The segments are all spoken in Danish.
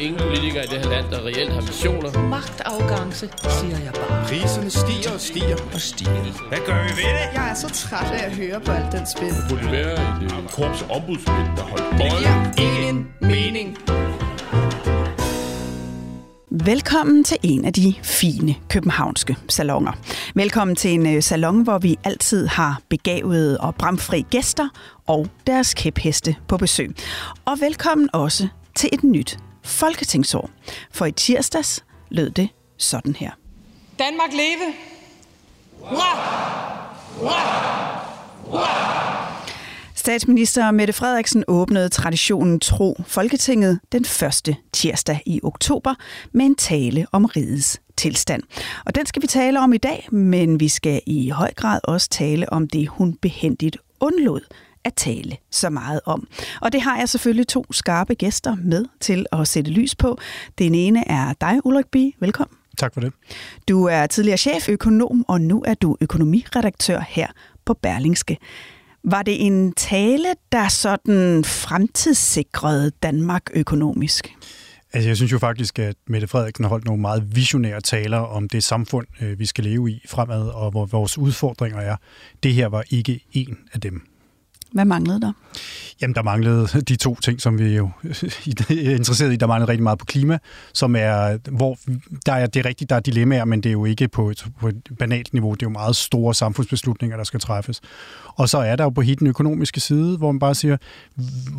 ingen politikere i det her land, der reelt har visioner. Magtafgangse, siger jeg bare. Priserne stiger og stiger og stiger. Hvad gør vi ved det? Jeg er så træt af at høre på alt den spil. Det burde være et øh, korps ombudsmænd, der holdt Det giver ingen mening. Velkommen til en af de fine københavnske salonger. Velkommen til en øh, salon, hvor vi altid har begavede og bramfri gæster og deres kæpheste på besøg. Og velkommen også til et nyt folketingsår. For i tirsdags lød det sådan her. Danmark leve! Hurra! Hurra! Hurra! Statsminister Mette Frederiksen åbnede traditionen tro Folketinget den første tirsdag i oktober med en tale om rigets tilstand. Og den skal vi tale om i dag, men vi skal i høj grad også tale om det, hun behendigt undlod at tale så meget om. Og det har jeg selvfølgelig to skarpe gæster med til at sætte lys på. Den ene er dig, Ulrik Bie. Velkommen. Tak for det. Du er tidligere cheføkonom, og nu er du økonomiredaktør her på Berlingske. Var det en tale, der sådan fremtidssikrede Danmark økonomisk? Altså, jeg synes jo faktisk, at Mette Frederiksen har holdt nogle meget visionære taler om det samfund, øh, vi skal leve i fremad, og hvor vores udfordringer er. Det her var ikke en af dem. Hvad manglede der? Jamen, der manglede de to ting, som vi jo er interesseret i. Der manglede rigtig meget på klima, som er, hvor der er, det er rigtigt, der er dilemmaer, men det er jo ikke på et, på et banalt niveau. Det er jo meget store samfundsbeslutninger, der skal træffes. Og så er der jo på den økonomiske side, hvor man bare siger,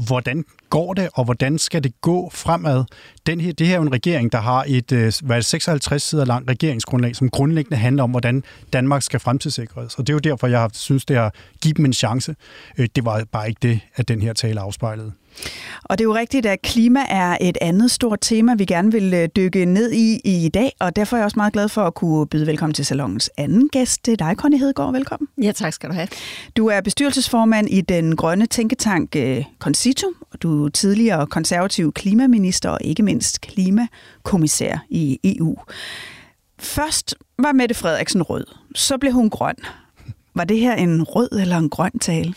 hvordan går det, og hvordan skal det gå fremad? Den her, det her er jo en regering, der har et øh, hvad er det, 56 sider langt regeringsgrundlag, som grundlæggende handler om, hvordan Danmark skal fremtidssikres. Og det er jo derfor, jeg har, synes, det har givet dem en chance. Det det var bare ikke det, at den her tale afspejlede. Og det er jo rigtigt, at klima er et andet stort tema, vi gerne vil øh, dykke ned i i dag, og derfor er jeg også meget glad for at kunne byde velkommen til salongens anden gæst. Det er dig, Conny Hedegaard. Velkommen. Ja, tak skal du have. Du er bestyrelsesformand i den grønne tænketank øh, Concito, og du er tidligere konservativ klimaminister og ikke mindst klimakommissær i EU. Først var Mette Frederiksen rød, så blev hun grøn. Var det her en rød eller en grøn tale?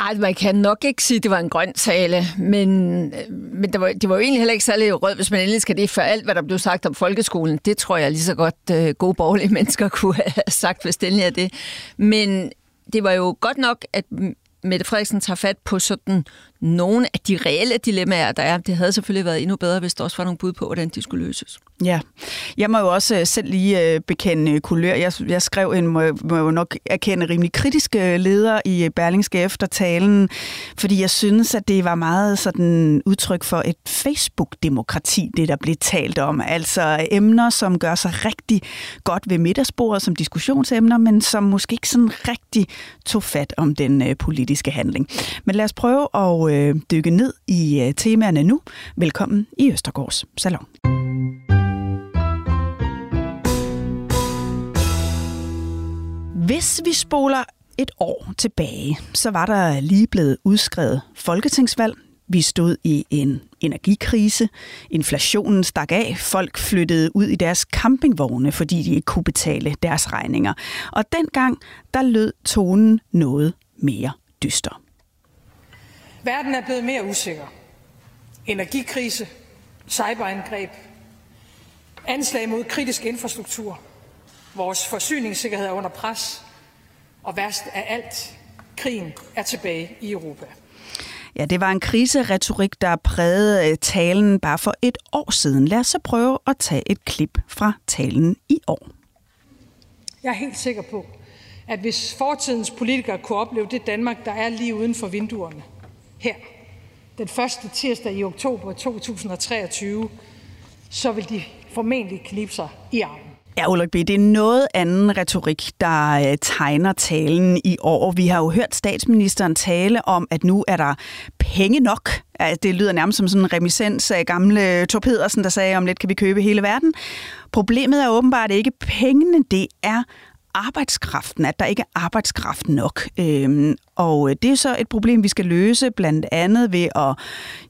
Ej, man kan nok ikke sige, at det var en grøn tale, men, øh, men det, var, det var jo egentlig heller ikke særlig rød, hvis man endelig skal det for alt, hvad der blev sagt om folkeskolen. Det tror jeg lige så godt øh, gode borgerlige mennesker kunne have sagt, hvis det er det. Men det var jo godt nok, at Mette Frederiksen tager fat på sådan nogle af de reelle dilemmaer, der er. Det havde selvfølgelig været endnu bedre, hvis der også var nogle bud på, hvordan de skulle løses. Ja, jeg må jo også øh, selv lige øh, bekende øh, kulør. Jeg, jeg skrev en, må, må jo nok erkende, rimelig kritisk leder i Berlingske efter talen, fordi jeg synes, at det var meget sådan udtryk for et Facebook-demokrati, det der blev talt om. Altså emner, som gør sig rigtig godt ved middagsbordet som diskussionsemner, men som måske ikke sådan rigtig tog fat om den politiske handling. Men lad os prøve at øh, dykke ned i øh, temaerne nu. Velkommen i Østergårds Salon. Hvis vi spoler et år tilbage, så var der lige blevet udskrevet folketingsvalg. Vi stod i en energikrise. Inflationen stak af. Folk flyttede ud i deres campingvogne, fordi de ikke kunne betale deres regninger. Og dengang, der lød tonen noget mere dyster. Verden er blevet mere usikker. Energikrise, cyberangreb, anslag mod kritisk infrastruktur, vores forsyningssikkerhed er under pres, og værst af alt, krigen er tilbage i Europa. Ja, det var en kriseretorik, der prægede talen bare for et år siden. Lad os så prøve at tage et klip fra talen i år. Jeg er helt sikker på, at hvis fortidens politikere kunne opleve det Danmark, der er lige uden for vinduerne, her, den første tirsdag i oktober 2023, så vil de formentlig knibe sig i armen. Ja, Ulrik B., det er noget anden retorik, der øh, tegner talen i år. Vi har jo hørt statsministeren tale om, at nu er der penge nok. Altså, det lyder nærmest som sådan en remisens af gamle Torpedersen, der sagde, om lidt kan vi købe hele verden. Problemet er åbenbart ikke pengene, det er arbejdskraften, at der ikke er arbejdskraft nok. Øhm, og øh, det er så et problem, vi skal løse, blandt andet ved at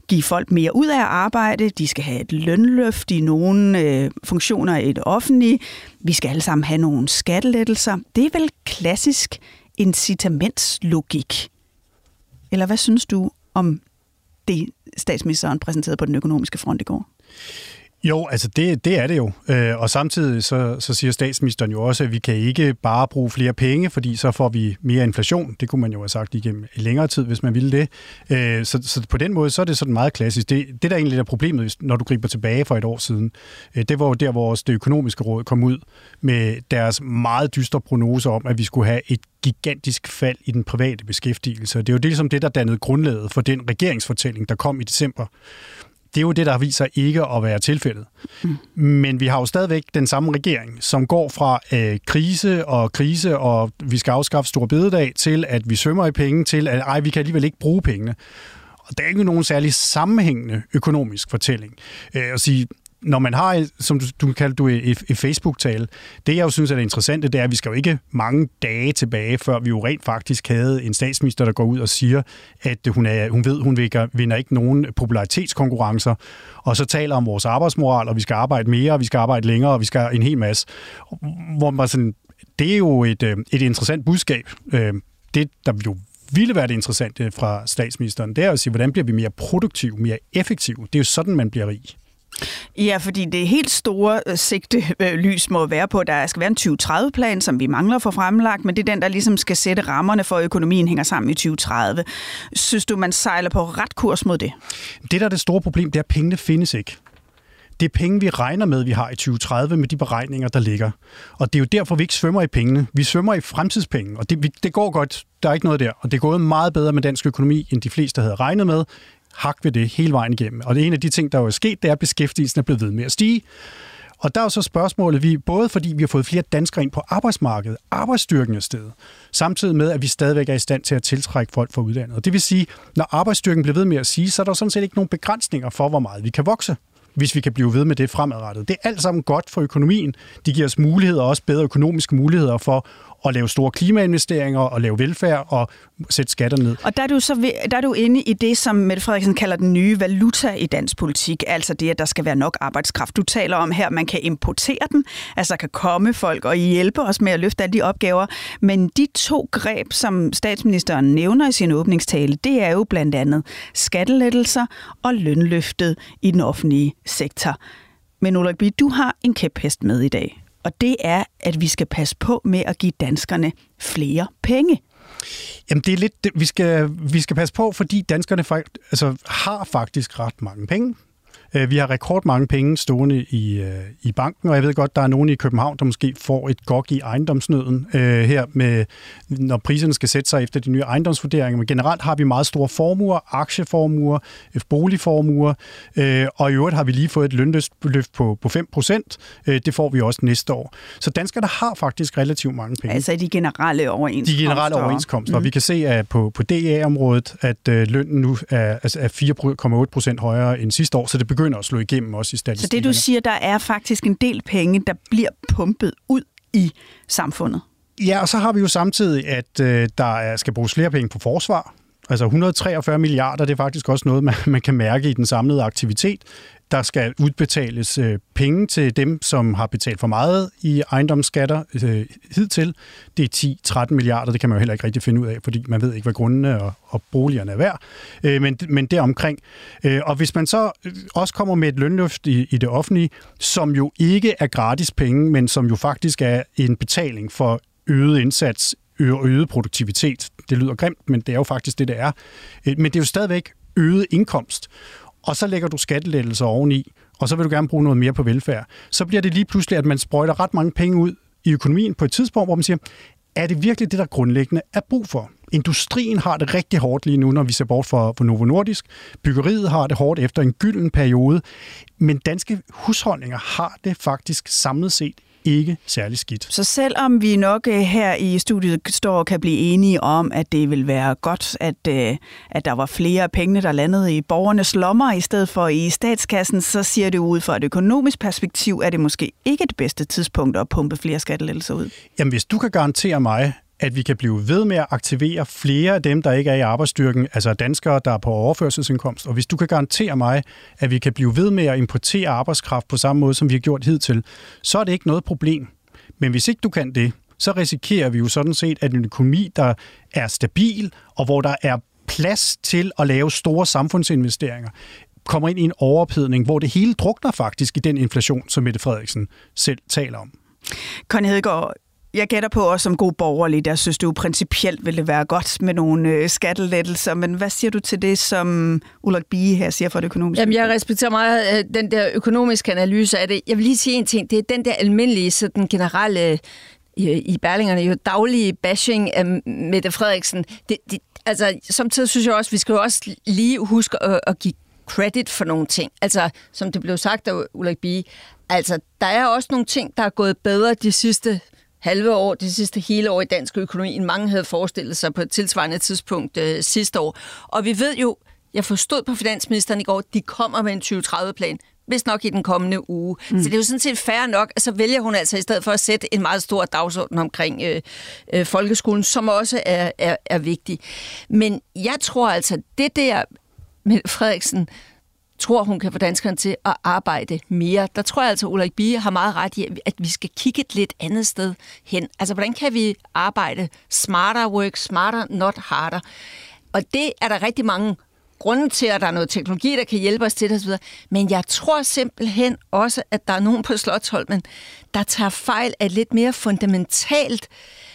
give folk mere ud af at arbejde. De skal have et lønløft i nogle øh, funktioner i det offentlige. Vi skal alle sammen have nogle skattelettelser. Det er vel klassisk incitamentslogik. Eller hvad synes du om det, statsministeren præsenterede på den økonomiske front i går? Jo, altså det, det er det jo. Øh, og samtidig så, så siger statsministeren jo også, at vi kan ikke bare bruge flere penge, fordi så får vi mere inflation. Det kunne man jo have sagt igennem længere tid, hvis man ville det. Øh, så, så på den måde, så er det sådan meget klassisk. Det, det der egentlig er problemet, når du griber tilbage for et år siden, øh, det var jo der, hvor det økonomiske råd kom ud med deres meget dystre prognose om, at vi skulle have et gigantisk fald i den private beskæftigelse. Det er jo det, ligesom det, der dannede grundlaget for den regeringsfortælling, der kom i december det er jo det, der viser ikke at være tilfældet. Mm. Men vi har jo stadigvæk den samme regering, som går fra øh, krise og krise, og vi skal afskaffe stor bededag, til at vi svømmer i penge, til at ej, vi kan alligevel ikke bruge pengene. Og der er ikke nogen særlig sammenhængende økonomisk fortælling. Øh, at sige, når man har, som du, du kalder du i, i Facebook-tale, det jeg jo synes er det interessante, det er, at vi skal jo ikke mange dage tilbage, før vi jo rent faktisk havde en statsminister, der går ud og siger, at hun, er, hun ved, hun vinder ikke nogen popularitetskonkurrencer, og så taler om vores arbejdsmoral, og vi skal arbejde mere, og vi skal arbejde længere, og vi skal en hel masse. Hvor man sådan, det er jo et, øh, et interessant budskab. Øh, det, der jo ville være det interessante fra statsministeren, det er at sige, hvordan bliver vi mere produktive, mere effektive? Det er jo sådan, man bliver rig. Ja, fordi det helt store øh, sigte øh, lys må være på, at der skal være en 2030-plan, som vi mangler for fremlagt, men det er den, der ligesom skal sætte rammerne for, at økonomien hænger sammen i 2030. Synes du, man sejler på ret kurs mod det? Det, der er det store problem, det er, at pengene findes ikke. Det er penge, vi regner med, vi har i 2030 med de beregninger, der ligger. Og det er jo derfor, vi ikke svømmer i pengene. Vi svømmer i fremtidspenge, og det, det går godt. Der er ikke noget der. Og det er gået meget bedre med dansk økonomi, end de fleste havde regnet med hak ved det hele vejen igennem. Og det en af de ting, der er sket, det er, at beskæftigelsen er blevet ved med at stige. Og der er jo så spørgsmålet, vi, både fordi vi har fået flere danskere ind på arbejdsmarkedet, arbejdsstyrken er stedet, samtidig med, at vi stadigvæk er i stand til at tiltrække folk fra udlandet. Og det vil sige, når arbejdsstyrken bliver ved med at sige, så er der sådan set ikke nogen begrænsninger for, hvor meget vi kan vokse hvis vi kan blive ved med det fremadrettet. Det er alt sammen godt for økonomien. Det giver os muligheder, også bedre økonomiske muligheder for at lave store klimainvesteringer og lave velfærd og sætte skatter ned. Og der er du så der er du inde i det, som Mette Frederiksen kalder den nye valuta i dansk politik, altså det, at der skal være nok arbejdskraft. Du taler om her, at man kan importere den, altså kan komme folk og hjælpe os med at løfte alle de opgaver. Men de to greb, som statsministeren nævner i sin åbningstale, det er jo blandt andet skattelettelser og lønløftet i den offentlige sektor. Men Ulrik B., du har en kæphest med i dag og det er, at vi skal passe på med at give danskerne flere penge. Jamen det er lidt, vi skal, vi skal passe på, fordi danskerne altså, har faktisk ret mange penge. Øh, vi har rekordmange penge stående i, øh, i banken, og jeg ved godt, der er nogen i København, der måske får et gok i ejendomsnøden øh, her, med, når priserne skal sætte sig efter de nye ejendomsvurderinger. Men generelt har vi meget store formuer, aktieformuer, øh, boligformuer, øh, og i øvrigt har vi lige fået et lønløft på, på 5 procent. Øh, det får vi også næste år. Så danskerne har faktisk relativt mange penge. Altså de generelle overenskomster. De generelle overenskomster. Mm. Vi kan se at på, på DA-området, at øh, lønnen nu er, altså er 4,8 procent højere end sidste år, så det begynder at slå igennem også i statistikkerne. Så det du siger, der er faktisk en del penge, der bliver pumpet ud i samfundet? Ja, og så har vi jo samtidig, at øh, der skal bruges flere penge på forsvar. Altså 143 milliarder, det er faktisk også noget, man, man kan mærke i den samlede aktivitet. Der skal udbetales øh, penge til dem, som har betalt for meget i ejendomsskatter øh, hidtil. Det er 10-13 milliarder, det kan man jo heller ikke rigtig finde ud af, fordi man ved ikke, hvad grundene og, og boligerne er værd. Øh, men, men det er omkring. Øh, og hvis man så øh, også kommer med et lønløft i, i det offentlige, som jo ikke er gratis penge, men som jo faktisk er en betaling for øget indsats øget produktivitet. Det lyder grimt, men det er jo faktisk det, det er. Øh, men det er jo stadigvæk øget indkomst og så lægger du skattelettelser oveni, og så vil du gerne bruge noget mere på velfærd, så bliver det lige pludselig, at man sprøjter ret mange penge ud i økonomien på et tidspunkt, hvor man siger, er det virkelig det, der grundlæggende er brug for? Industrien har det rigtig hårdt lige nu, når vi ser bort fra, fra Novo Nordisk. Byggeriet har det hårdt efter en gylden periode. Men danske husholdninger har det faktisk samlet set ikke særlig skidt. Så selvom vi nok øh, her i studiet står og kan blive enige om, at det vil være godt, at, øh, at der var flere penge, der landede i borgernes lommer i stedet for i statskassen, så siger det ud fra et økonomisk perspektiv, er det måske ikke det bedste tidspunkt at pumpe flere skattelettelser ud. Jamen, hvis du kan garantere mig, at vi kan blive ved med at aktivere flere af dem, der ikke er i arbejdsstyrken, altså danskere, der er på overførselsindkomst. Og hvis du kan garantere mig, at vi kan blive ved med at importere arbejdskraft på samme måde, som vi har gjort hidtil, så er det ikke noget problem. Men hvis ikke du kan det, så risikerer vi jo sådan set, at en økonomi, der er stabil, og hvor der er plads til at lave store samfundsinvesteringer, kommer ind i en overophedning, hvor det hele drukner faktisk i den inflation, som Mette Frederiksen selv taler om. Conny Hedegaard, jeg gætter på også som god borgerlig, der synes du principielt ville være godt med nogle øh, skattelettelser, men hvad siger du til det, som Ulrik Bie her siger for det økonomiske? Jamen, jeg respekterer meget øh, den der økonomiske analyse af det. Jeg vil lige sige en ting. Det er den der almindelige, sådan generelle i, i Berlingerne, jo daglige bashing af Mette Frederiksen. Det, det, altså, samtidig synes jeg også, vi skal jo også lige huske at, at give credit for nogle ting. Altså, som det blev sagt af Ulrik Bie, altså, der er også nogle ting, der er gået bedre de sidste halve år, det sidste hele år i dansk økonomi, end mange havde forestillet sig på et tilsvarende tidspunkt øh, sidste år. Og vi ved jo, jeg forstod på finansministeren i går, de kommer med en 2030-plan, hvis nok i den kommende uge. Mm. Så det er jo sådan set fair nok, at så vælger hun altså i stedet for at sætte en meget stor dagsorden omkring øh, øh, folkeskolen, som også er, er, er vigtig. Men jeg tror altså, det der med Frederiksen tror, hun kan få danskerne til at arbejde mere. Der tror jeg altså, at Ulrik Bie har meget ret i, at vi skal kigge et lidt andet sted hen. Altså, hvordan kan vi arbejde smarter, work smarter, not harder? Og det er der rigtig mange grunde til, at der er noget teknologi, der kan hjælpe os til det osv. Men jeg tror simpelthen også, at der er nogen på Slottholmen, der tager fejl af lidt mere fundamentalt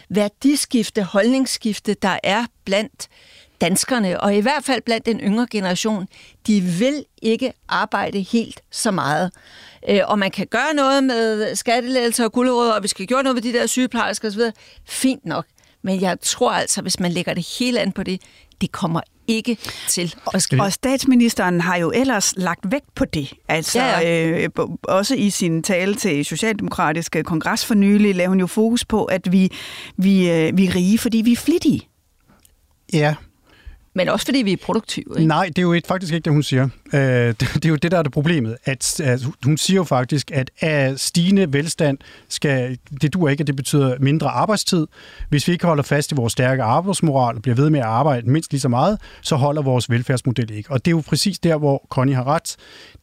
værdiskifte, holdningsskifte, der er blandt danskerne, og i hvert fald blandt den yngre generation, de vil ikke arbejde helt så meget. Øh, og man kan gøre noget med skattelettelser og guldråd, og vi skal gøre noget med de der sygeplejersker osv. Fint nok. Men jeg tror altså, hvis man lægger det hele an på det, det kommer ikke til at ske. Og statsministeren har jo ellers lagt vægt på det. Altså ja, ja. Øh, også i sin tale til Socialdemokratiske Kongres for nylig lavede hun jo fokus på, at vi, vi, øh, vi er rige, fordi vi er flittige. Ja, men også fordi vi er produktive. Ikke? Nej, det er jo et, faktisk ikke det, hun siger. Øh, det, det er jo det, der er det problemet. At, at hun siger jo faktisk, at at stigende velstand skal, det duer ikke, at det betyder mindre arbejdstid. Hvis vi ikke holder fast i vores stærke arbejdsmoral og bliver ved med at arbejde mindst lige så meget, så holder vores velfærdsmodel ikke. Og det er jo præcis der, hvor Connie har ret.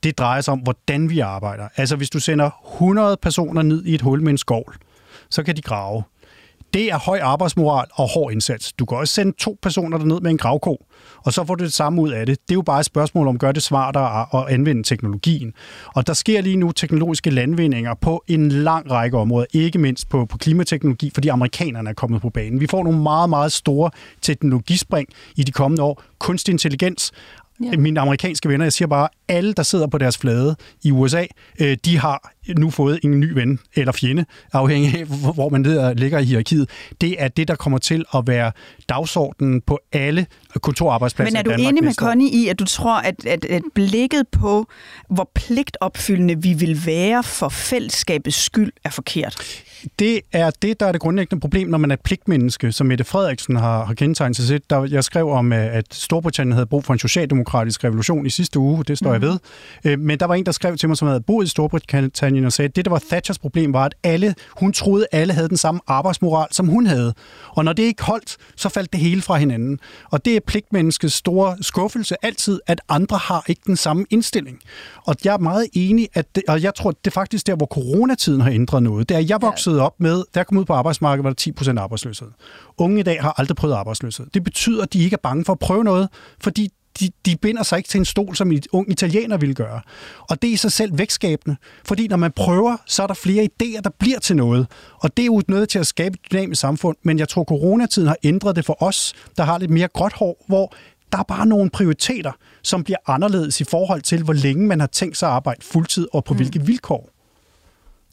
Det drejer sig om, hvordan vi arbejder. Altså, hvis du sender 100 personer ned i et hul med en skovl, så kan de grave. Det er høj arbejdsmoral og hård indsats. Du kan også sende to personer derned med en gravko, og så får du det samme ud af det. Det er jo bare et spørgsmål om at gøre det smartere at anvende teknologien. Og der sker lige nu teknologiske landvindinger på en lang række områder, ikke mindst på, på klimateknologi, fordi amerikanerne er kommet på banen. Vi får nogle meget, meget store teknologispring i de kommende år. Kunstig intelligens, Ja. Mine amerikanske venner, jeg siger bare, alle, der sidder på deres flade i USA, øh, de har nu fået en ny ven eller fjende, afhængig af, hvor man ligger i hierarkiet. Det er det, der kommer til at være dagsordenen på alle kontorarbejdspladser Men er du enig med Connie i, at du tror, at, at, at blikket på, hvor pligtopfyldende vi vil være for fællesskabets skyld, er forkert? Det er det, der er det grundlæggende problem, når man er pligtmenneske, som Mette Frederiksen har, har kendetegnet sig selv. Der, jeg skrev om, at Storbritannien havde brug for en socialdemokratisk revolution i sidste uge, det står mm. jeg ved. Øh, men der var en, der skrev til mig, som havde boet i Storbritannien og sagde, at det, der var Thatchers problem, var, at alle, hun troede, alle havde den samme arbejdsmoral, som hun havde. Og når det ikke holdt, så faldt det hele fra hinanden. Og det er pligtmenneskets store skuffelse altid, at andre har ikke den samme indstilling. Og jeg er meget enig, at det, og jeg tror, det er faktisk der, hvor coronatiden har ændret noget. Det er, jeg voksede op med, da jeg kom ud på arbejdsmarkedet, var der 10 procent arbejdsløshed. Unge i dag har aldrig prøvet arbejdsløshed. Det betyder, at de ikke er bange for at prøve noget, fordi de, de binder sig ikke til en stol, som en ung italiener ville gøre. Og det er i sig selv vækstskabende, fordi når man prøver, så er der flere idéer, der bliver til noget. Og det er jo noget til at skabe et dynamisk samfund, men jeg tror, coronatiden har ændret det for os, der har lidt mere gråt hår, hvor der er bare nogle prioriteter, som bliver anderledes i forhold til, hvor længe man har tænkt sig at arbejde fuldtid og på mm. hvilke vilkår.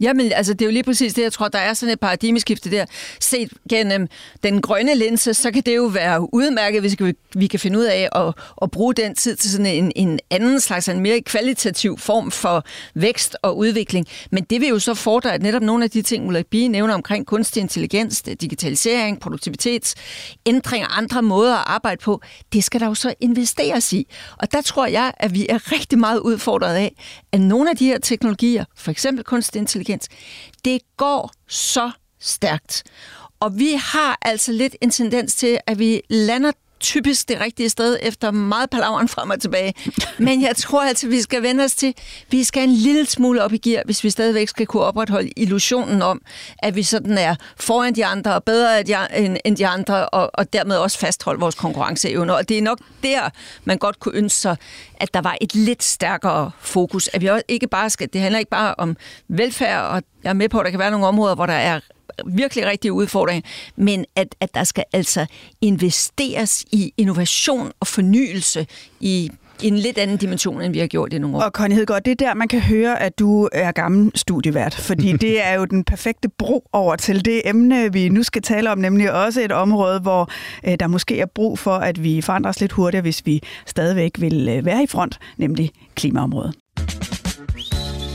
Jamen, altså, det er jo lige præcis det, jeg tror, der er sådan et paradigmeskifte der. Set gennem den grønne linse, så kan det jo være udmærket, hvis vi kan finde ud af at, at bruge den tid til sådan en, en anden slags, en mere kvalitativ form for vækst og udvikling. Men det vil jo så fordre, at netop nogle af de ting, Ulrik Bie nævner omkring kunstig intelligens, digitalisering, produktivitetsændring og andre måder at arbejde på, det skal der jo så investeres i. Og der tror jeg, at vi er rigtig meget udfordret af, at nogle af de her teknologier, for eksempel kunstig intelligens, det går så stærkt. Og vi har altså lidt en tendens til, at vi lander typisk det rigtige sted efter meget palaveren frem og tilbage. Men jeg tror altså, vi skal vende os til, vi skal en lille smule op i gear, hvis vi stadigvæk skal kunne opretholde illusionen om, at vi sådan er foran de andre og bedre end de andre, og, og dermed også fastholde vores konkurrenceevne. Og det er nok der, man godt kunne ønske sig, at der var et lidt stærkere fokus. At vi også ikke bare skal, det handler ikke bare om velfærd, og jeg er med på, at der kan være nogle områder, hvor der er virkelig rigtig udfordring, men at, at der skal altså investeres i innovation og fornyelse i en lidt anden dimension, end vi har gjort i nogle år. Og Connie Hedegaard, det er der, man kan høre, at du er gammel studievært, fordi det er jo den perfekte bro over til det emne, vi nu skal tale om, nemlig også et område, hvor øh, der måske er brug for, at vi forandrer os lidt hurtigere, hvis vi stadigvæk vil øh, være i front, nemlig klimaområdet.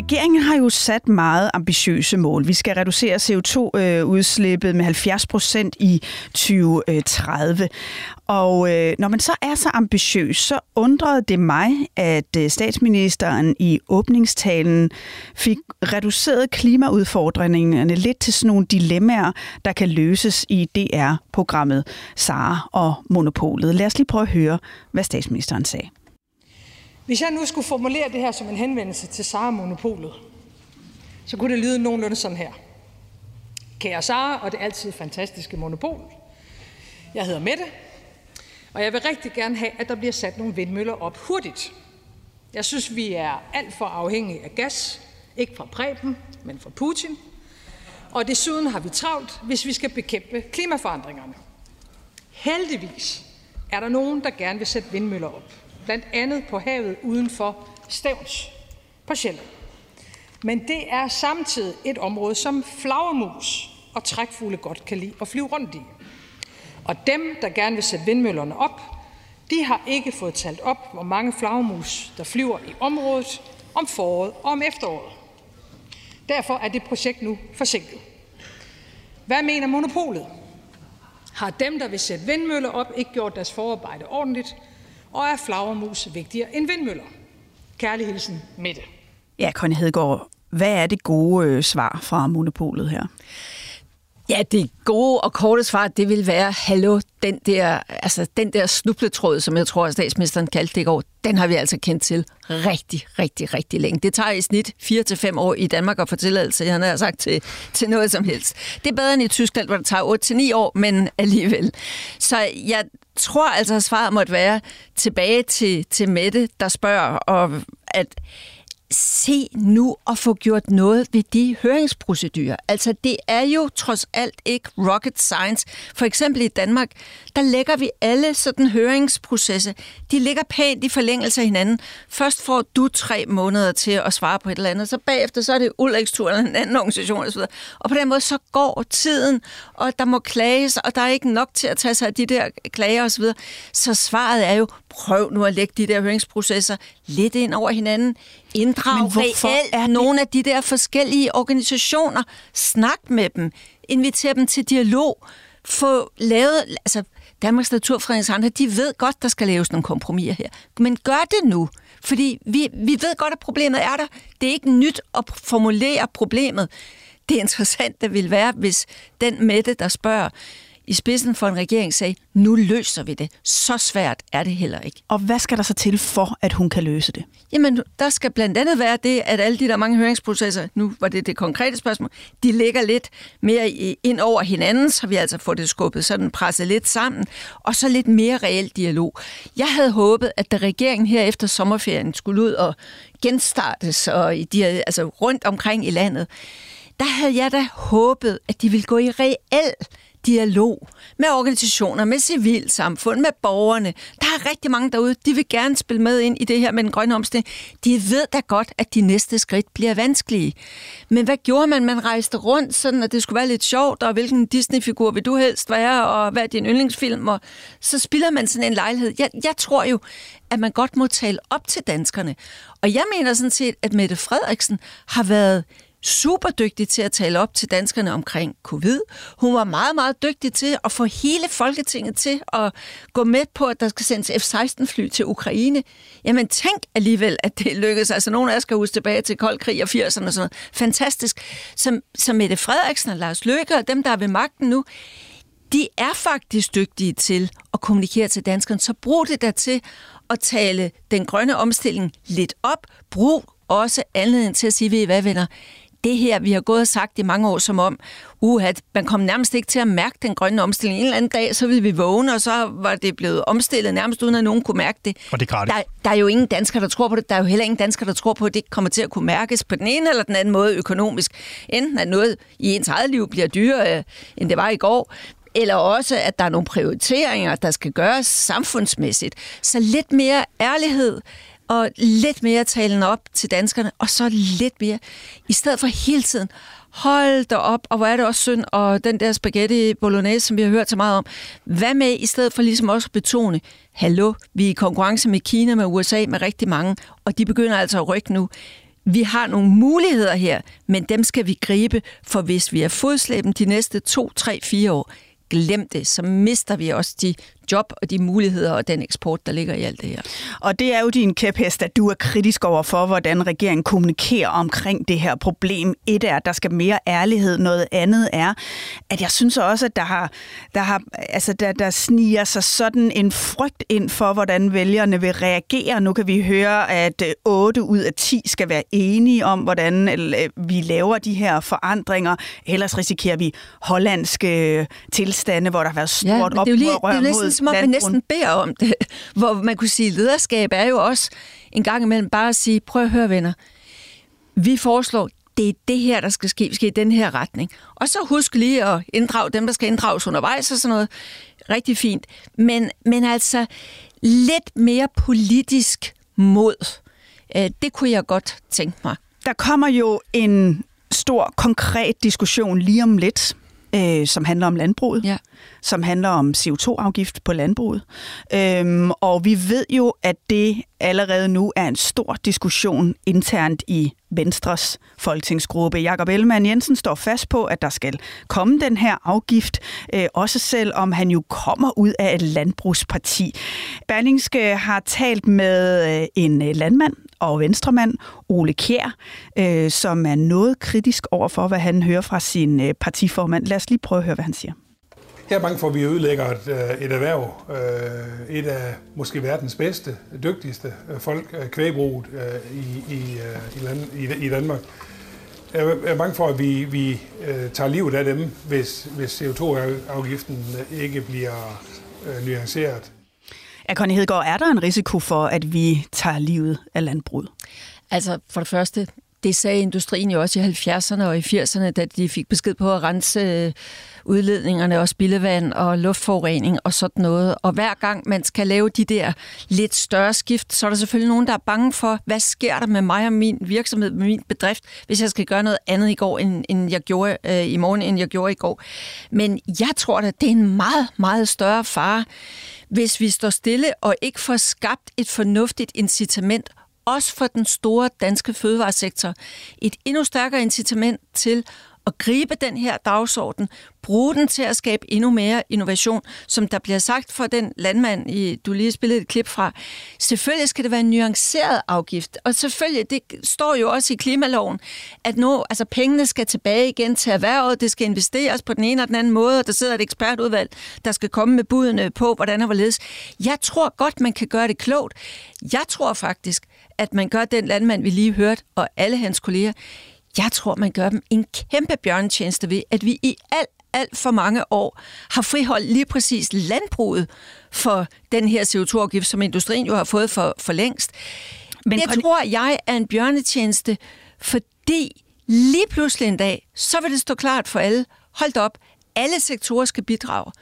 Regeringen har jo sat meget ambitiøse mål. Vi skal reducere CO2-udslippet øh, med 70 procent i 2030. Og øh, når man så er så ambitiøs, så undrede det mig, at øh, statsministeren i åbningstalen fik reduceret klimaudfordringerne lidt til sådan nogle dilemmaer, der kan løses i DR-programmet Sara og Monopolet. Lad os lige prøve at høre, hvad statsministeren sagde. Hvis jeg nu skulle formulere det her som en henvendelse til Sara Monopolet, så kunne det lyde nogenlunde sådan her. Kære Sara og det altid fantastiske monopol. Jeg hedder Mette, og jeg vil rigtig gerne have, at der bliver sat nogle vindmøller op hurtigt. Jeg synes, vi er alt for afhængige af gas, ikke fra Preben, men fra Putin. Og desuden har vi travlt, hvis vi skal bekæmpe klimaforandringerne. Heldigvis er der nogen, der gerne vil sætte vindmøller op blandt andet på havet uden for Stævns på Sjælland. Men det er samtidig et område, som flagermus og trækfugle godt kan lide at flyve rundt i. Og dem, der gerne vil sætte vindmøllerne op, de har ikke fået talt op, hvor mange flagermus, der flyver i området om foråret og om efteråret. Derfor er det projekt nu forsinket. Hvad mener monopolet? Har dem, der vil sætte vindmøller op, ikke gjort deres forarbejde ordentligt, og er flagermus vigtigere end vindmøller? Kærlig hilsen, Mette. Ja, Conny Hedegaard, hvad er det gode øh, svar fra monopolet her? Ja, det gode og korte svar, det vil være, hallo, den der, altså, den der snubletråd, som jeg tror, at statsministeren kaldte det i går, den har vi altså kendt til rigtig, rigtig, rigtig længe. Det tager i snit 4-5 år i Danmark at få tilladelse, han har sagt, til, til noget som helst. Det er bedre end i Tyskland, hvor det tager 8-9 år, men alligevel. Så jeg tror altså, at svaret måtte være tilbage til, til Mette, der spørger, og at se nu at få gjort noget ved de høringsprocedurer. Altså, det er jo trods alt ikke rocket science. For eksempel i Danmark, der lægger vi alle sådan høringsprocesser. De ligger pænt i forlængelse af hinanden. Først får du tre måneder til at svare på et eller andet, så bagefter så er det Ulriks tur eller en anden organisation osv. Og på den måde så går tiden, og der må klages, og der er ikke nok til at tage sig af de der klager osv. Så svaret er jo, prøv nu at lægge de der høringsprocesser lidt ind over hinanden. Inddrag reelt er nogle af de der forskellige organisationer. Snak med dem. Inviter dem til dialog. Få lavet... Altså, Danmarks Naturfredningshandler, de ved godt, der skal laves nogle kompromiser her. Men gør det nu. Fordi vi, vi ved godt, at problemet er der. Det er ikke nyt at formulere problemet. Det interessante vil være, hvis den Mette, der spørger, i spidsen for en regering sagde, nu løser vi det. Så svært er det heller ikke. Og hvad skal der så til for, at hun kan løse det? Jamen, der skal blandt andet være det, at alle de der mange høringsprocesser, nu var det det konkrete spørgsmål, de ligger lidt mere ind over hinanden, så vi altså får det skubbet sådan presset lidt sammen, og så lidt mere reel dialog. Jeg havde håbet, at da regeringen her efter sommerferien skulle ud og genstartes og i de, altså rundt omkring i landet, der havde jeg da håbet, at de ville gå i reel dialog med organisationer, med civilsamfund, med borgerne. Der er rigtig mange derude, de vil gerne spille med ind i det her med den grønne omstilling. De ved da godt, at de næste skridt bliver vanskelige. Men hvad gjorde man? Man rejste rundt, sådan at det skulle være lidt sjovt, og hvilken Disney-figur vil du helst være, og hvad er din yndlingsfilm? Og så spiller man sådan en lejlighed. Jeg, jeg tror jo, at man godt må tale op til danskerne. Og jeg mener sådan set, at Mette Frederiksen har været super dygtig til at tale op til danskerne omkring covid. Hun var meget, meget dygtig til at få hele Folketinget til at gå med på, at der skal sendes F-16-fly til Ukraine. Jamen tænk alligevel, at det lykkedes. Altså nogle af os skal huske tilbage til kold krig og 80'erne og sådan noget. Fantastisk. Som, som Mette Frederiksen og Lars Løkke og dem, der er ved magten nu, de er faktisk dygtige til at kommunikere til danskerne. Så brug det der til at tale den grønne omstilling lidt op. Brug også anledning til at sige, ved I hvad venner, det her, vi har gået og sagt i mange år, som om, uh, at man kom nærmest ikke til at mærke den grønne omstilling. En eller anden dag, så ville vi vågne, og så var det blevet omstillet nærmest uden at nogen kunne mærke det. Og det er der, der er jo ingen danskere, der tror på det. Der er jo heller ingen danskere, der tror på, at det kommer til at kunne mærkes på den ene eller den anden måde økonomisk. Enten at noget i ens eget liv bliver dyrere, end det var i går, eller også, at der er nogle prioriteringer, der skal gøres samfundsmæssigt. Så lidt mere ærlighed, og lidt mere talen op til danskerne, og så lidt mere, i stedet for hele tiden, hold da op, og hvor er det også synd, og den der spaghetti bolognese, som vi har hørt så meget om. Hvad med, i stedet for ligesom også at betone, hallo, vi er i konkurrence med Kina, med USA, med rigtig mange, og de begynder altså at rykke nu. Vi har nogle muligheder her, men dem skal vi gribe, for hvis vi er fodslæben de næste to, tre, fire år, glem det, så mister vi også de job og de muligheder og den eksport, der ligger i alt det her. Og det er jo din kæphest, at du er kritisk over for, hvordan regeringen kommunikerer omkring det her problem. Et er, at der skal mere ærlighed. Noget andet er, at jeg synes også, at der, har, der, har, altså der, der sniger sig sådan en frygt ind for, hvordan vælgerne vil reagere. Nu kan vi høre, at øh, 8 ud af 10 skal være enige om, hvordan øh, vi laver de her forandringer. Ellers risikerer vi hollandske tilstande, hvor der har været stort ja, oprør mod som om man næsten beder om det. Hvor man kunne sige, at lederskab er jo også en gang imellem bare at sige, prøv at høre venner, vi foreslår, det er det her, der skal ske, vi skal i den her retning. Og så husk lige at inddrage dem, der skal inddrages undervejs og sådan noget. Rigtig fint. Men, men altså, lidt mere politisk mod, øh, det kunne jeg godt tænke mig. Der kommer jo en stor, konkret diskussion lige om lidt øh, som handler om landbruget, ja som handler om CO2-afgift på landbruget. Øhm, og vi ved jo, at det allerede nu er en stor diskussion internt i Venstres folketingsgruppe. Jakob Ellemann Jensen står fast på, at der skal komme den her afgift, øh, også selvom han jo kommer ud af et landbrugsparti. Berlingske har talt med øh, en øh, landmand og venstremand, Ole Kjær, øh, som er noget kritisk over for, hvad han hører fra sin øh, partiformand. Lad os lige prøve at høre, hvad han siger. Jeg er bange for, at vi ødelægger et, øh, et erhverv, øh, et af måske verdens bedste, dygtigste folk, kvægbruget i, i, i, land, i, i Danmark. Jeg er bange for, at vi, vi tager livet af dem, hvis, hvis CO2-afgiften ikke bliver nuanceret. Ja, Connie Hedegaard, er der en risiko for, at vi tager livet af landbruget? Altså, for det første, det sagde industrien jo også i 70'erne og i 80'erne, da de fik besked på at rense øh, udledningerne og spildevand og luftforurening og sådan noget. Og hver gang man skal lave de der lidt større skift, så er der selvfølgelig nogen, der er bange for, hvad sker der med mig og min virksomhed, med min bedrift, hvis jeg skal gøre noget andet i går, end, end jeg gjorde øh, i morgen, end jeg gjorde i går. Men jeg tror at det er en meget, meget større fare, hvis vi står stille og ikke får skabt et fornuftigt incitament også for den store danske fødevaresektor, et endnu stærkere incitament til at gribe den her dagsorden, bruge den til at skabe endnu mere innovation, som der bliver sagt for den landmand, i, du lige spillede et klip fra. Selvfølgelig skal det være en nuanceret afgift, og selvfølgelig, det står jo også i klimaloven, at nu, altså pengene skal tilbage igen til erhvervet, det skal investeres på den ene og den anden måde, og der sidder et ekspertudvalg, der skal komme med budene på, hvordan og hvorledes. Jeg tror godt, man kan gøre det klogt. Jeg tror faktisk, at man gør den landmand, vi lige hørte, og alle hans kolleger, jeg tror, man gør dem en kæmpe bjørnetjeneste ved, at vi i alt alt for mange år har friholdt lige præcis landbruget for den her CO2-afgift, som industrien jo har fået for, for længst. Men det tror jeg er en bjørnetjeneste, fordi lige pludselig en dag, så vil det stå klart for alle, hold op, alle sektorer skal bidrage.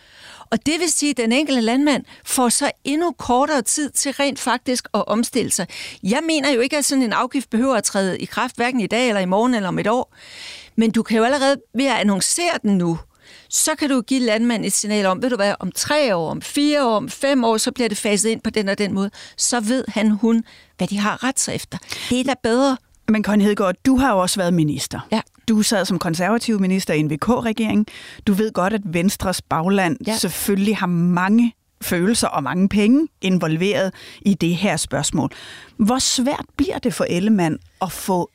Og det vil sige, at den enkelte landmand får så endnu kortere tid til rent faktisk at omstille sig. Jeg mener jo ikke, at sådan en afgift behøver at træde i kraft, hverken i dag eller i morgen eller om et år. Men du kan jo allerede ved at annoncere den nu, så kan du give landmanden et signal om, ved du hvad, om tre år, om fire år, om fem år, så bliver det faset ind på den og den måde. Så ved han, hun, hvad de har ret sig efter. Det er da bedre. Men Conny Hedegaard, du har jo også været minister. Ja. Du sad som konservativ minister i en VK-regering. Du ved godt, at Venstres bagland ja. selvfølgelig har mange følelser og mange penge involveret i det her spørgsmål. Hvor svært bliver det for Ellemann at få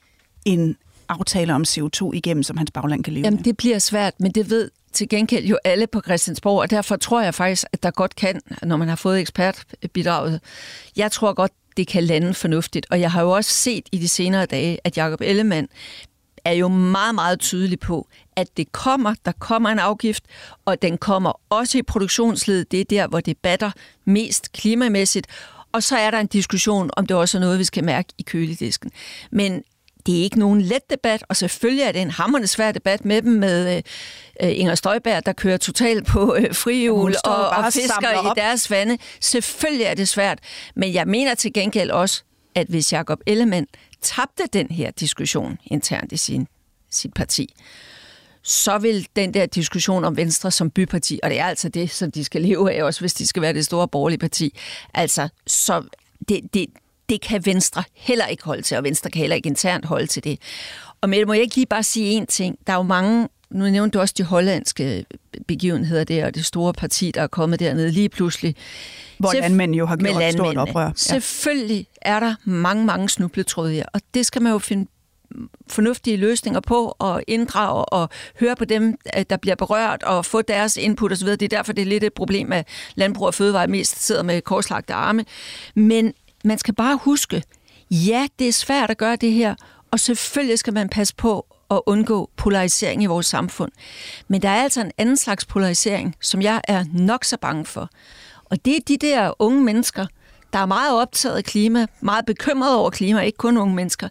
en aftale om CO2 igennem, som hans bagland kan leve Jamen, med? det bliver svært, men det ved til gengæld jo alle på Christiansborg, og derfor tror jeg faktisk, at der godt kan, når man har fået ekspertbidraget, jeg tror godt, det kan lande fornuftigt. Og jeg har jo også set i de senere dage, at Jacob Ellemann er jo meget, meget tydelig på, at det kommer, der kommer en afgift, og den kommer også i produktionsledet. Det er der, hvor det batter mest klimamæssigt. Og så er der en diskussion, om det også er noget, vi skal mærke i køledisken. Men det er ikke nogen let debat, og selvfølgelig er det en hammerende svær debat med dem, med øh, Inger Støjberg, der kører totalt på øh, frihjul og, og fisker i deres vande. Selvfølgelig er det svært, men jeg mener til gengæld også, at hvis Jacob Ellemann tabte den her diskussion internt i sin, sit parti, så vil den der diskussion om Venstre som byparti, og det er altså det, som de skal leve af, også hvis de skal være det store borgerlige parti, altså, så det, det, det kan Venstre heller ikke holde til, og Venstre kan heller ikke internt holde til det. Og med må jeg ikke lige bare sige én ting? Der er jo mange, nu nævnte du også de hollandske begivenheder der, og det store parti, der er kommet dernede lige pludselig. Hvor Selvf- landmænd jo har gjort et stort oprør. Ja. Selvfølgelig er der mange, mange snubletråde og det skal man jo finde fornuftige løsninger på og inddrage og høre på dem, der bliver berørt og få deres input osv. Det er derfor, det er lidt et problem, at Landbrug og Fødevare mest sidder med korslagte arme. Men man skal bare huske, ja, det er svært at gøre det her, og selvfølgelig skal man passe på at undgå polarisering i vores samfund. Men der er altså en anden slags polarisering, som jeg er nok så bange for. Og det er de der unge mennesker, der er meget optaget af klima, meget bekymret over klima, ikke kun unge mennesker,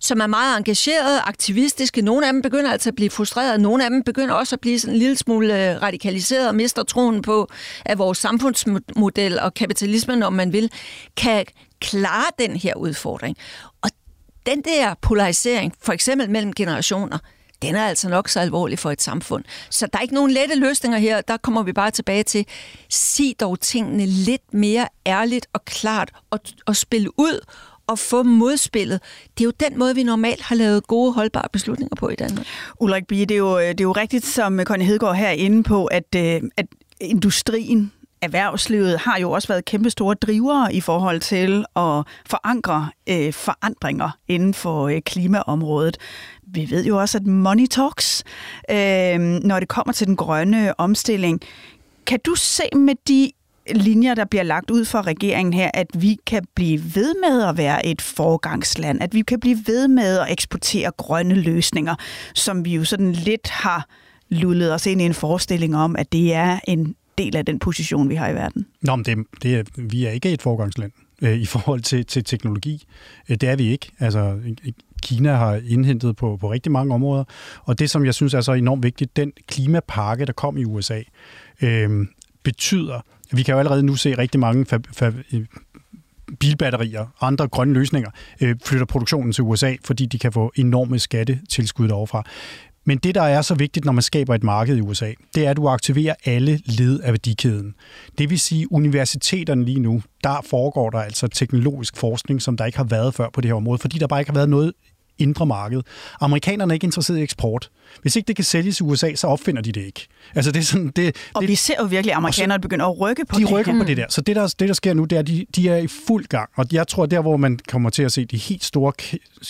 som er meget engagerede, aktivistiske. Nogle af dem begynder altså at blive frustrerede, nogle af dem begynder også at blive sådan en lille smule øh, radikaliseret og mister troen på, at vores samfundsmodel og kapitalismen, om man vil, kan klare den her udfordring. Og den der polarisering, for eksempel mellem generationer, den er altså nok så alvorlig for et samfund. Så der er ikke nogen lette løsninger her. Der kommer vi bare tilbage til, sig dog tingene lidt mere ærligt og klart og, og spille ud og få modspillet. Det er jo den måde, vi normalt har lavet gode, holdbare beslutninger på i Danmark. Ulrik Bie, det er jo, øh, det er jo rigtigt, som Conny Hedegaard her er inde på, at, øh, at industrien erhvervslivet har jo også været kæmpe store drivere i forhold til at forankre øh, forandringer inden for øh, klimaområdet. Vi ved jo også, at money talks, øh, når det kommer til den grønne omstilling. Kan du se med de linjer, der bliver lagt ud fra regeringen her, at vi kan blive ved med at være et forgangsland, at vi kan blive ved med at eksportere grønne løsninger, som vi jo sådan lidt har lullet os ind i en forestilling om, at det er en del af den position, vi har i verden. Nå, men det, det er, vi er ikke et forgangsland øh, i forhold til, til teknologi. Øh, det er vi ikke. Altså, Kina har indhentet på, på rigtig mange områder, og det, som jeg synes er så enormt vigtigt, den klimapakke, der kom i USA, øh, betyder, vi kan jo allerede nu se rigtig mange fa- fa- øh, bilbatterier og andre grønne løsninger øh, flytter produktionen til USA, fordi de kan få enorme skattetilskud derovre. Men det, der er så vigtigt, når man skaber et marked i USA, det er, at du aktiverer alle led af værdikæden. Det vil sige, universiteterne lige nu, der foregår der altså teknologisk forskning, som der ikke har været før på det her område, fordi der bare ikke har været noget indre marked. Amerikanerne er ikke interesseret i eksport. Hvis ikke det kan sælges i USA, så opfinder de det ikke. Altså det er sådan, det, og det, vi ser jo virkelig, at amerikanerne begynder at rykke på de det De rykker her. på det der. Så det der, det, der sker nu, det er, at de, de er i fuld gang. Og jeg tror, der hvor man kommer til at se de helt store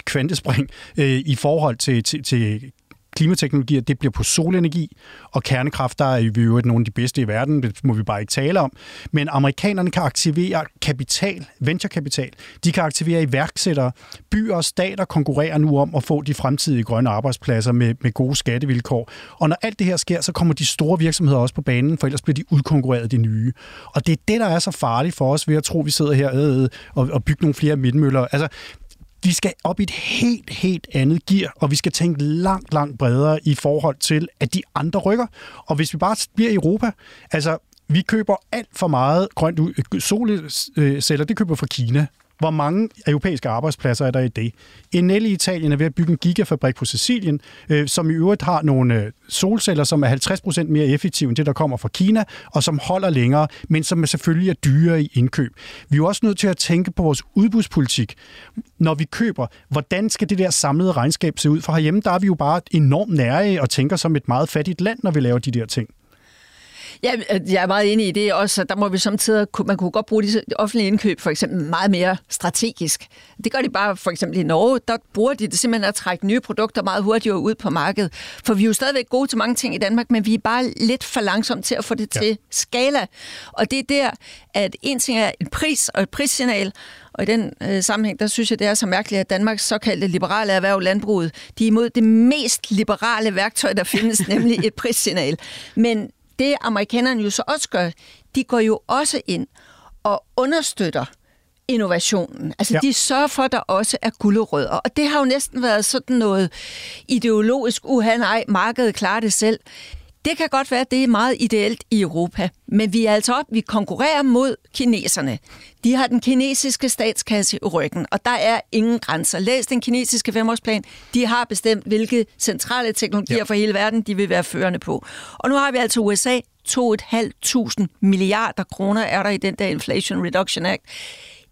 kvantespring øh, i forhold til, til, til klimateknologier, det bliver på solenergi, og kernekraft, der er vi jo nogle af de bedste i verden, det må vi bare ikke tale om. Men amerikanerne kan aktivere kapital, venturekapital, de kan aktivere iværksættere, byer og stater konkurrerer nu om at få de fremtidige grønne arbejdspladser med, med gode skattevilkår. Og når alt det her sker, så kommer de store virksomheder også på banen, for ellers bliver de udkonkurreret de nye. Og det er det, der er så farligt for os ved at tro, at vi sidder her øh, øh og, og bygger nogle flere vindmøller. Altså, vi skal op i et helt, helt andet gear, og vi skal tænke langt, langt bredere i forhold til, at de andre rykker. Og hvis vi bare bliver i Europa, altså vi køber alt for meget grønt solceller, øh, det køber fra Kina. Hvor mange europæiske arbejdspladser er der i det? Enel i Italien er ved at bygge en gigafabrik på Sicilien, øh, som i øvrigt har nogle øh, solceller, som er 50% mere effektive end det, der kommer fra Kina, og som holder længere, men som er selvfølgelig er dyre i indkøb. Vi er jo også nødt til at tænke på vores udbudspolitik. Når vi køber, hvordan skal det der samlede regnskab se ud? For herhjemme, der er vi jo bare enormt nære og tænker som et meget fattigt land, når vi laver de der ting. Ja, jeg er meget enig i det også. Der må vi samtidig, man kunne godt bruge de offentlige indkøb for eksempel meget mere strategisk. Det gør de bare for eksempel i Norge. Der bruger de det simpelthen at trække nye produkter meget hurtigere ud på markedet. For vi er jo stadigvæk gode til mange ting i Danmark, men vi er bare lidt for langsomme til at få det til ja. skala. Og det er der, at en ting er en pris og et prissignal, og i den øh, sammenhæng, der synes jeg, det er så mærkeligt, at Danmarks såkaldte liberale erhverv, landbruget, de er imod det mest liberale værktøj, der findes, nemlig et prissignal. Men det amerikanerne jo så også gør, de går jo også ind og understøtter innovationen. Altså, ja. de sørger for, at der også er gulderødder. Og det har jo næsten været sådan noget ideologisk, uha nej, markedet klarer det selv. Det kan godt være, at det er meget ideelt i Europa, men vi er altså op, vi konkurrerer mod kineserne. De har den kinesiske statskasse i ryggen, og der er ingen grænser. Læs den kinesiske femårsplan. De har bestemt, hvilke centrale teknologier ja. for hele verden, de vil være førende på. Og nu har vi altså USA. 2.500 milliarder kroner er der i den der Inflation Reduction Act.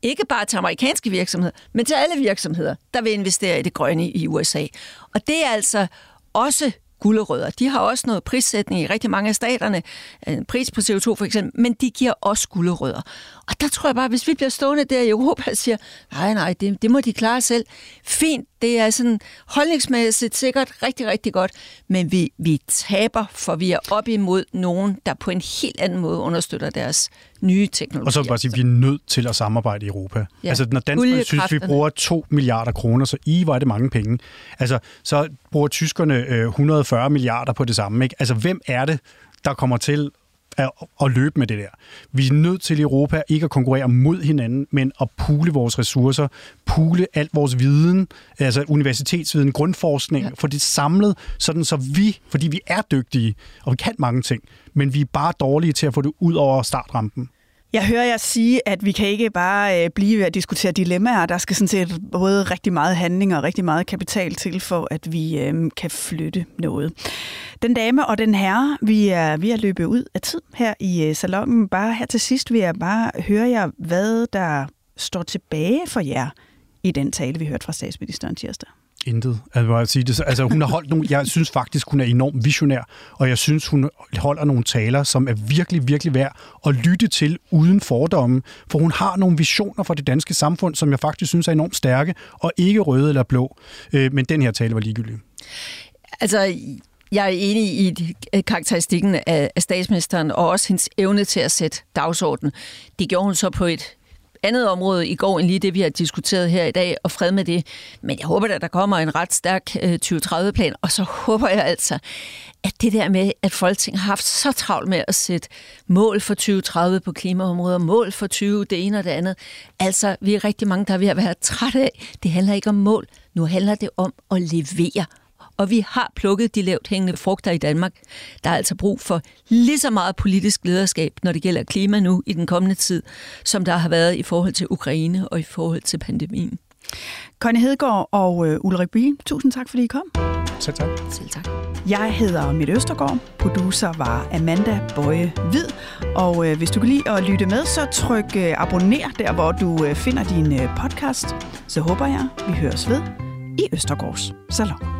Ikke bare til amerikanske virksomheder, men til alle virksomheder, der vil investere i det grønne i USA. Og det er altså også gulderødder. De har også noget prissætning i rigtig mange af staterne, øh, en pris på CO2 for eksempel, men de giver også gulderødder. Og der tror jeg bare, hvis vi bliver stående der i Europa og siger, nej, nej, det, det må de klare selv. Fint, det er sådan holdningsmæssigt sikkert rigtig, rigtig godt, men vi, vi taber, for vi er op imod nogen, der på en helt anden måde understøtter deres nye teknologier. Og så bare sige, at vi er nødt til at samarbejde i Europa. Ja. Altså, når danskerne synes, vi bruger 2 milliarder kroner, så i var det mange penge. Altså, så bruger tyskerne øh, 140 milliarder på det samme. Ikke? Altså, hvem er det, der kommer til at, at løbe med det der. Vi er nødt til i Europa ikke at konkurrere mod hinanden, men at pule vores ressourcer, pule alt vores viden, altså universitetsviden, grundforskning, ja. for det samlet, sådan så vi, fordi vi er dygtige, og vi kan mange ting, men vi er bare dårlige til at få det ud over startrampen. Jeg hører jer sige, at vi kan ikke bare øh, blive ved at diskutere dilemmaer. Der skal sådan set både rigtig meget handling og rigtig meget kapital til, for at vi øh, kan flytte noget. Den dame og den herre, vi er ved at løbe ud af tid her i øh, salongen. Bare her til sidst vil jeg bare høre jer, hvad der står tilbage for jer i den tale, vi hørte fra statsministeren tirsdag. Intet. Altså, jeg sige det. altså, hun har holdt nogle, jeg synes faktisk, hun er enormt visionær, og jeg synes, hun holder nogle taler, som er virkelig, virkelig værd at lytte til uden fordomme, for hun har nogle visioner for det danske samfund, som jeg faktisk synes er enormt stærke, og ikke røde eller blå. Øh, men den her tale var ligegyldig. Altså, jeg er enig i øh, karakteristikken af statsministeren, og også hendes evne til at sætte dagsordenen. Det gjorde hun så på et andet område i går end lige det, vi har diskuteret her i dag, og fred med det. Men jeg håber, at der kommer en ret stærk øh, 2030-plan, og så håber jeg altså, at det der med, at Folketinget har haft så travlt med at sætte mål for 2030 på klimaområdet, mål for 20, det ene og det andet. Altså, vi er rigtig mange, der er ved at være trætte af. Det handler ikke om mål. Nu handler det om at levere og vi har plukket de lavt hængende frugter i Danmark. Der er altså brug for lige så meget politisk lederskab, når det gælder klima nu i den kommende tid, som der har været i forhold til Ukraine og i forhold til pandemien. Connie Hedegaard og øh, Ulrik Bie, tusind tak, fordi I kom. Selv tak. Selv tak. Jeg hedder Mitt Østergaard. Producer var Amanda Bøje Hvid. Og øh, hvis du kan lide at lytte med, så tryk øh, abonner der, hvor du øh, finder din øh, podcast. Så håber jeg, vi høres ved i Østergårds Salon.